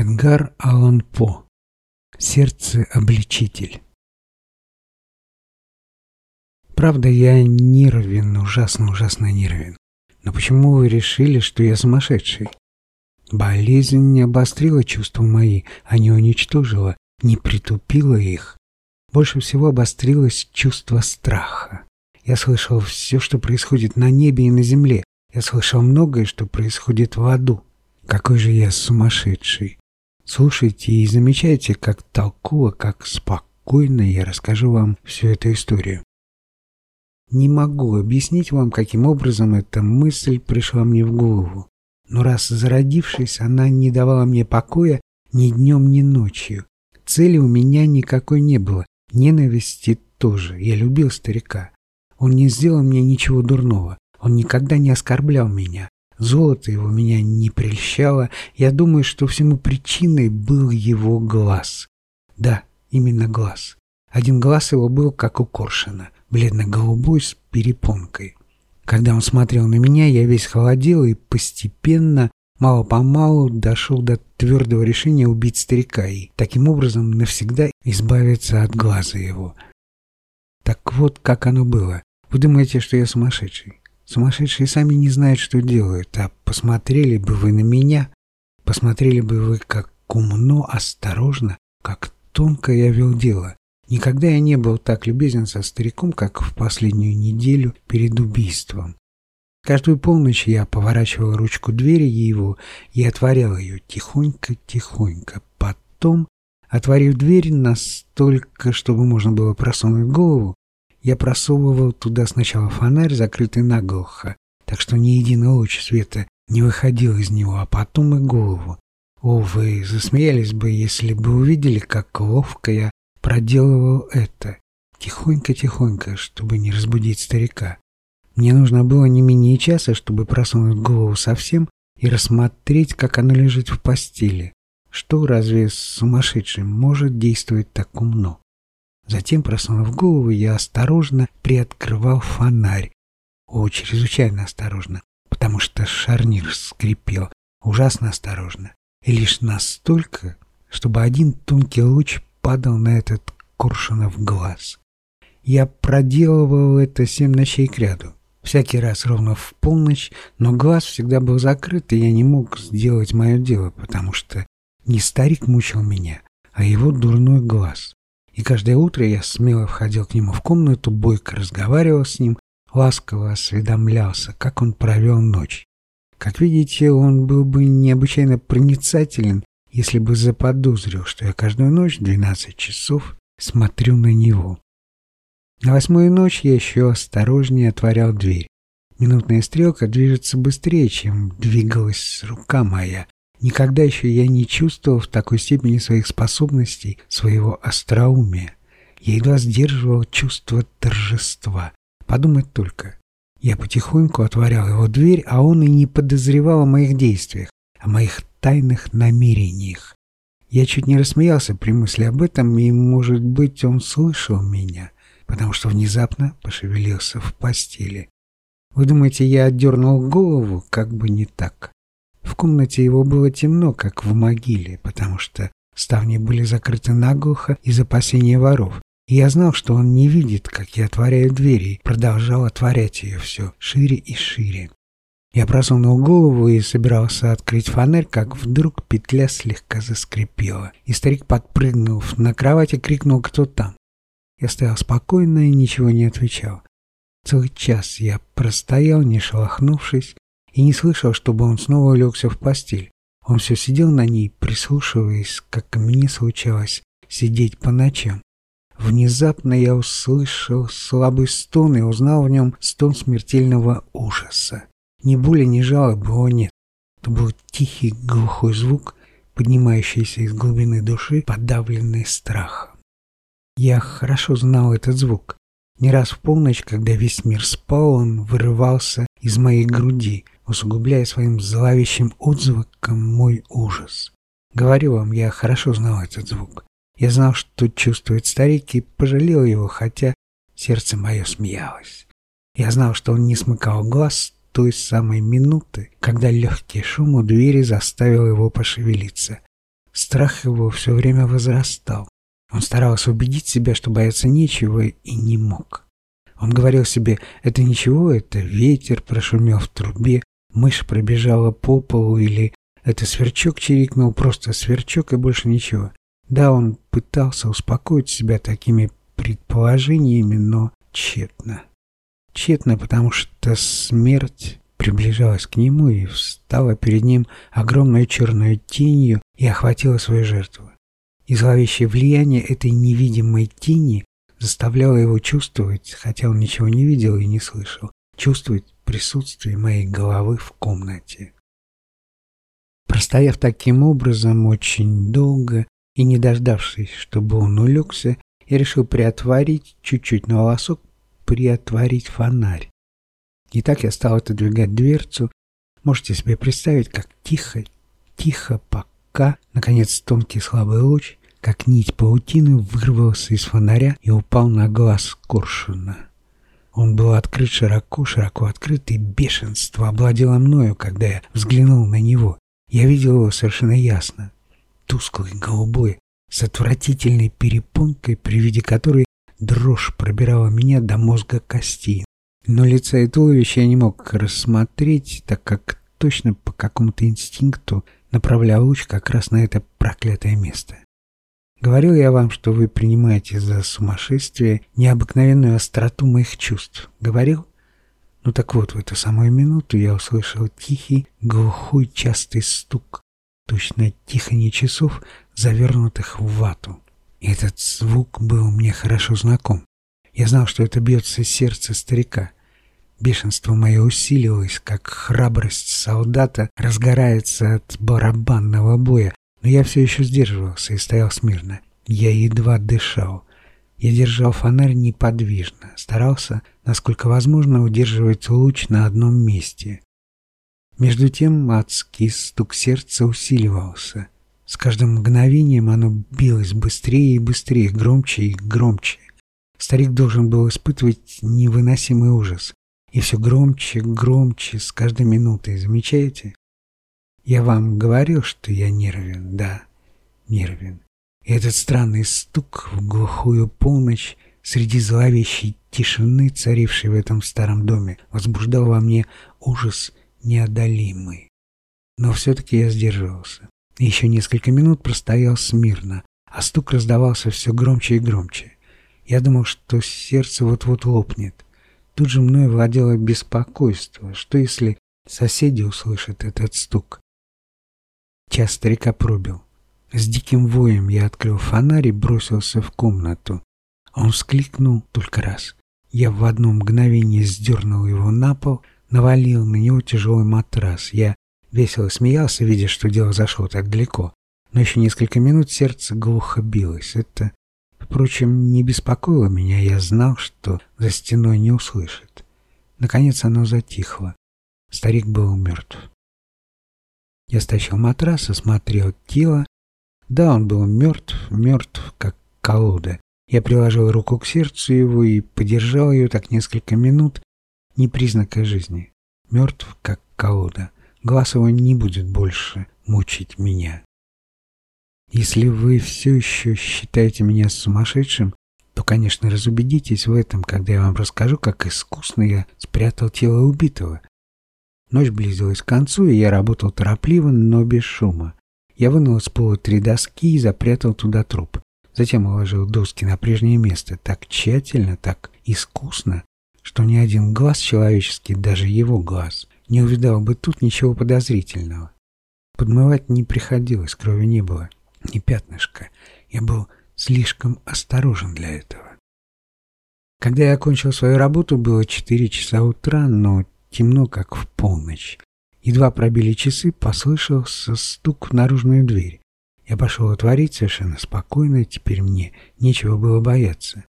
Эдгар Аллан По. Сердце-обличитель. Правда, я нервен, ужасно-ужасно нервен. Но почему вы решили, что я сумасшедший? Болезнь не обострила чувства мои, а не уничтожила, не притупила их. Больше всего обострилось чувство страха. Я слышал все, что происходит на небе и на земле. Я слышал многое, что происходит в аду. Какой же я сумасшедший. Слушайте и замечайте, как толково, как спокойно я расскажу вам всю эту историю. Не могу объяснить вам, каким образом эта мысль пришла мне в голову. Но раз зародившись, она не давала мне покоя ни днем, ни ночью. Цели у меня никакой не было, ненависти тоже. Я любил старика. Он не сделал мне ничего дурного, он никогда не оскорблял меня. Золото его меня не прельщало. Я думаю, что всему причиной был его глаз. Да, именно глаз. Один глаз его был, как у Коршина, бледно-голубой с перепонкой. Когда он смотрел на меня, я весь холодел и постепенно, мало-помалу дошел до твердого решения убить старика и таким образом навсегда избавиться от глаза его. Так вот, как оно было. Вы думаете, что я сумасшедший? Сумасшедшие сами не знают, что делают, а посмотрели бы вы на меня, посмотрели бы вы, как умно, осторожно, как тонко я вел дело. Никогда я не был так любезен со стариком, как в последнюю неделю перед убийством. Каждую полночь я поворачивал ручку двери его и отворял ее тихонько-тихонько. Потом, Я просовывал туда сначала фонарь, закрытый наглухо, так что ни единого луч света не выходил из него, а потом и голову. О, вы засмеялись бы, если бы увидели, как ловко я проделывал это. Тихонько-тихонько, чтобы не разбудить старика. Мне нужно было не менее часа, чтобы просунуть голову совсем и рассмотреть, как она лежит в постели. Что разве сумасшедший может действовать так умно? Затем, просунув голову, я осторожно приоткрывал фонарь. О, чрезвычайно осторожно, потому что шарнир скрипел. Ужасно осторожно. И лишь настолько, чтобы один тонкий луч падал на этот Коршунов глаз. Я проделывал это семь ночей кряду. Всякий раз ровно в полночь, но глаз всегда был закрыт, и я не мог сделать мое дело, потому что не старик мучил меня, а его дурной глаз. И каждое утро я смело входил к нему в комнату, бойко разговаривал с ним, ласково осведомлялся, как он провел ночь. Как видите, он был бы необычайно проницателен, если бы заподозрил, что я каждую ночь 12 часов смотрю на него. На восьмую ночь я еще осторожнее отворял дверь. Минутная стрелка движется быстрее, чем двигалась рука моя, Никогда еще я не чувствовал в такой степени своих способностей, своего остроумия. Я едва сдерживал чувство торжества. Подумать только. Я потихоньку отворял его дверь, а он и не подозревал о моих действиях, о моих тайных намерениях. Я чуть не рассмеялся при мысли об этом, и, может быть, он слышал меня, потому что внезапно пошевелился в постели. Вы думаете, я отдернул голову? Как бы не так. В комнате его было темно, как в могиле, потому что ставни были закрыты наглухо из опасения воров. И я знал, что он не видит, как я отворяю двери, и продолжал отворять ее все шире и шире. Я просунул голову и собирался открыть фонарь, как вдруг петля слегка заскрипела, и старик, подпрыгнув на кровати, крикнул «Кто там?». Я стоял спокойно и ничего не отвечал. Целый час я простоял, не шелохнувшись, и не слышал, чтобы он снова улегся в постель. Он все сидел на ней, прислушиваясь, как мне случалось сидеть по ночам. Внезапно я услышал слабый стон и узнал в нем стон смертельного ужаса. Ни боли, ни жалобы его нет. Это был тихий глухой звук, поднимающийся из глубины души, подавленный страхом. Я хорошо знал этот звук. Не раз в полночь, когда весь мир спал, он вырывался из моей груди, усугубляя своим зловещим отзвуком мой ужас. Говорю вам, я хорошо знал этот звук. Я знал, что чувствует старик, и пожалел его, хотя сердце мое смеялось. Я знал, что он не смыкал глаз той самой минуты, когда легкий шум у двери заставил его пошевелиться. Страх его все время возрастал. Он старался убедить себя, что бояться нечего, и не мог. Он говорил себе, это ничего, это ветер прошумел в трубе, Мышь пробежала по полу или это сверчок чирикнул, просто сверчок и больше ничего. Да, он пытался успокоить себя такими предположениями, но тщетно. Тщетно, потому что смерть приближалась к нему и встала перед ним огромной черной тенью и охватила свою жертву. И зловещее влияние этой невидимой тени заставляло его чувствовать, хотя он ничего не видел и не слышал, чувствовать присутствии моей головы в комнате. Простояв таким образом очень долго и не дождавшись, чтобы он улегся, я решил приотворить чуть-чуть на волосок, приотворить фонарь. И так я стал отодвигать дверцу. Можете себе представить, как тихо, тихо, пока, наконец, тонкий слабый луч, как нить паутины, вырвался из фонаря и упал на глаз Коршуна. Он был открыт широко, широко открыт, и бешенство обладело мною, когда я взглянул на него. Я видел его совершенно ясно. Тусклый, голубой, с отвратительной перепонкой, при виде которой дрожь пробирала меня до мозга кости. Но лица и туловища я не мог рассмотреть, так как точно по какому-то инстинкту направлял луч как раз на это проклятое место. Говорил я вам, что вы принимаете за сумасшествие необыкновенную остроту моих чувств. Говорил? Ну так вот, в эту самую минуту я услышал тихий, глухой, частый стук, точно тихонье часов, завернутых в вату. И этот звук был мне хорошо знаком. Я знал, что это бьется сердце старика. Бешенство мое усилилось, как храбрость солдата разгорается от барабанного боя, но Я все еще сдерживался и стоял смирно. Я едва дышал. Я держал фонарь неподвижно, старался, насколько возможно, удерживать луч на одном месте. Между тем адский стук сердца усиливался. С каждым мгновением оно билось быстрее и быстрее, громче и громче. Старик должен был испытывать невыносимый ужас. И все громче, громче с каждой минутой, замечаете? Я вам говорил, что я нервен, да, нервен. И этот странный стук в глухую полночь среди зловещей тишины, царившей в этом старом доме, возбуждал во мне ужас неодолимый. Но все-таки я сдерживался. еще несколько минут простоял смирно, а стук раздавался все громче и громче. Я думал, что сердце вот-вот лопнет. Тут же мной владело беспокойство. Что если соседи услышат этот стук? Час старика пробил. С диким воем я открыл фонарь и бросился в комнату. Он вскликнул только раз. Я в одно мгновение сдернул его на пол, навалил на него тяжелый матрас. Я весело смеялся, видя, что дело зашло так далеко. Но еще несколько минут сердце глухо билось. Это, впрочем, не беспокоило меня. Я знал, что за стеной не услышит. Наконец оно затихло. Старик был мертв. Я стащил матрас, осмотрел тело. Да, он был мертв, мертв, как колода. Я приложил руку к сердцу его и подержал ее так несколько минут, не признака жизни. Мертв, как колода. Глаз его не будет больше мучить меня. Если вы все еще считаете меня сумасшедшим, то, конечно, разубедитесь в этом, когда я вам расскажу, как искусно я спрятал тело убитого. Ночь близилась к концу, и я работал торопливо, но без шума. Я вынул из пола три доски и запрятал туда труп. Затем уложил доски на прежнее место так тщательно, так искусно, что ни один глаз человеческий, даже его глаз, не увидал бы тут ничего подозрительного. Подмывать не приходилось, крови не было, ни пятнышка. Я был слишком осторожен для этого. Когда я окончил свою работу, было 4 часа утра, но темно, как в полночь. Едва пробили часы, послышался стук в наружную дверь. Я пошел отворить совершенно спокойно, теперь мне нечего было бояться.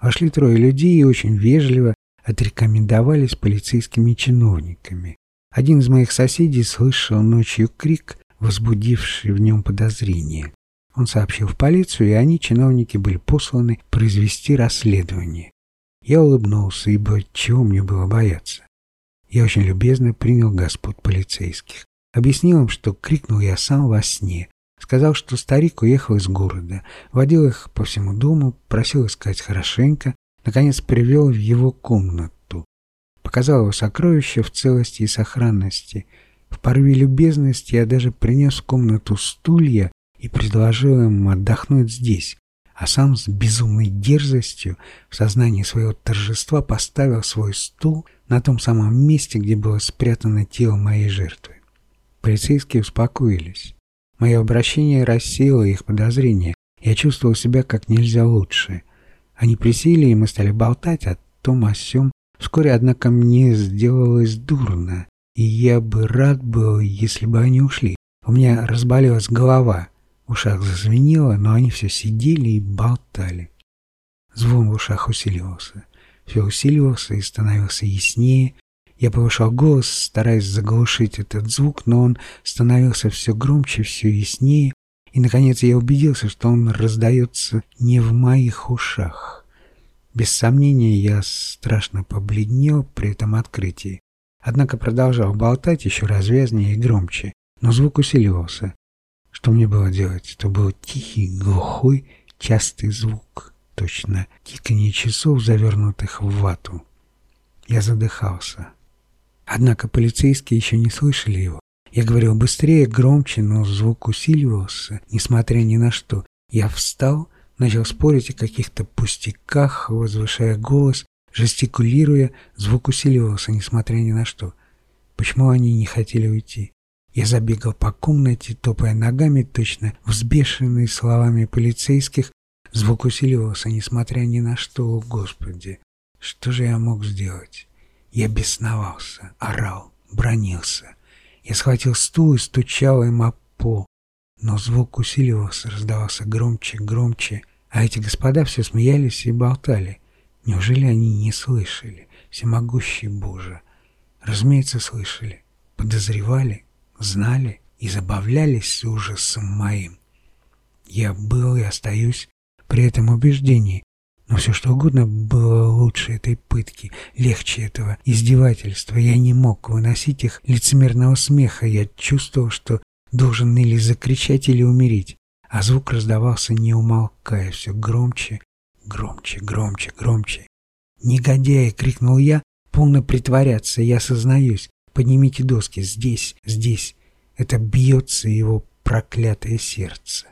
Вошли трое людей и очень вежливо отрекомендовались полицейскими чиновниками. Один из моих соседей слышал ночью крик, возбудивший в нем подозрение. Он сообщил в полицию, и они, чиновники, были посланы произвести расследование. Я улыбнулся, ибо чего мне было бояться? Я очень любезно принял господ полицейских. Объяснил им, что крикнул я сам во сне. Сказал, что старик уехал из города. Водил их по всему дому, просил искать хорошенько. Наконец привел в его комнату. Показал его сокровища в целости и сохранности. В порыве любезности я даже принес в комнату стулья и предложил им отдохнуть здесь. а сам с безумной дерзостью в сознании своего торжества поставил свой стул на том самом месте, где было спрятано тело моей жертвы. Полицейские успокоились. Мое обращение рассеяло их подозрения. Я чувствовал себя как нельзя лучше. Они присели, и мы стали болтать о том о сём. Вскоре, однако, мне сделалось дурно, и я бы ушах зазвенело, но они все сидели и болтали. Звон в ушах усиливался. Все усиливался и становился яснее. Я повышал голос, стараясь заглушить этот звук, но он становился все громче, все яснее. И, наконец, я убедился, что он раздается не в моих ушах. Без сомнения, я страшно побледнел при этом открытии. Однако продолжал болтать еще развязнее и громче, но звук усиливался. Что мне было делать? Это был тихий, глухой, частый звук, точно тиканье часов, завернутых в вату. Я задыхался. Однако полицейские еще не слышали его. Я говорил быстрее, громче, но звук усиливался, несмотря ни на что. Я встал, начал спорить о каких-то пустяках, возвышая голос, жестикулируя, звук усиливался, несмотря ни на что. Почему они не хотели уйти? Я забегал по комнате, топая ногами точно, взбешенный словами полицейских, звук усиливался, несмотря ни на что, господи. Что же я мог сделать? Я бесновался, орал, бронился. Я схватил стул и стучал им об пол. Но звук усиливался, раздавался громче, громче, а эти господа все смеялись и болтали. Неужели они не слышали? Всемогущий Боже! Разумеется, слышали. Подозревали? знали и забавлялись с ужасом моим. Я был и остаюсь при этом убеждении, но все что угодно было лучше этой пытки, легче этого издевательства. Я не мог выносить их лицемерного смеха. Я чувствовал, что должен или закричать, или умереть. А звук раздавался, не умолкая, все громче, громче, громче, громче. «Негодяй!» — крикнул я, полно притворяться, я сознаюсь. Поднимите доски здесь, здесь. Это бьется его проклятое сердце.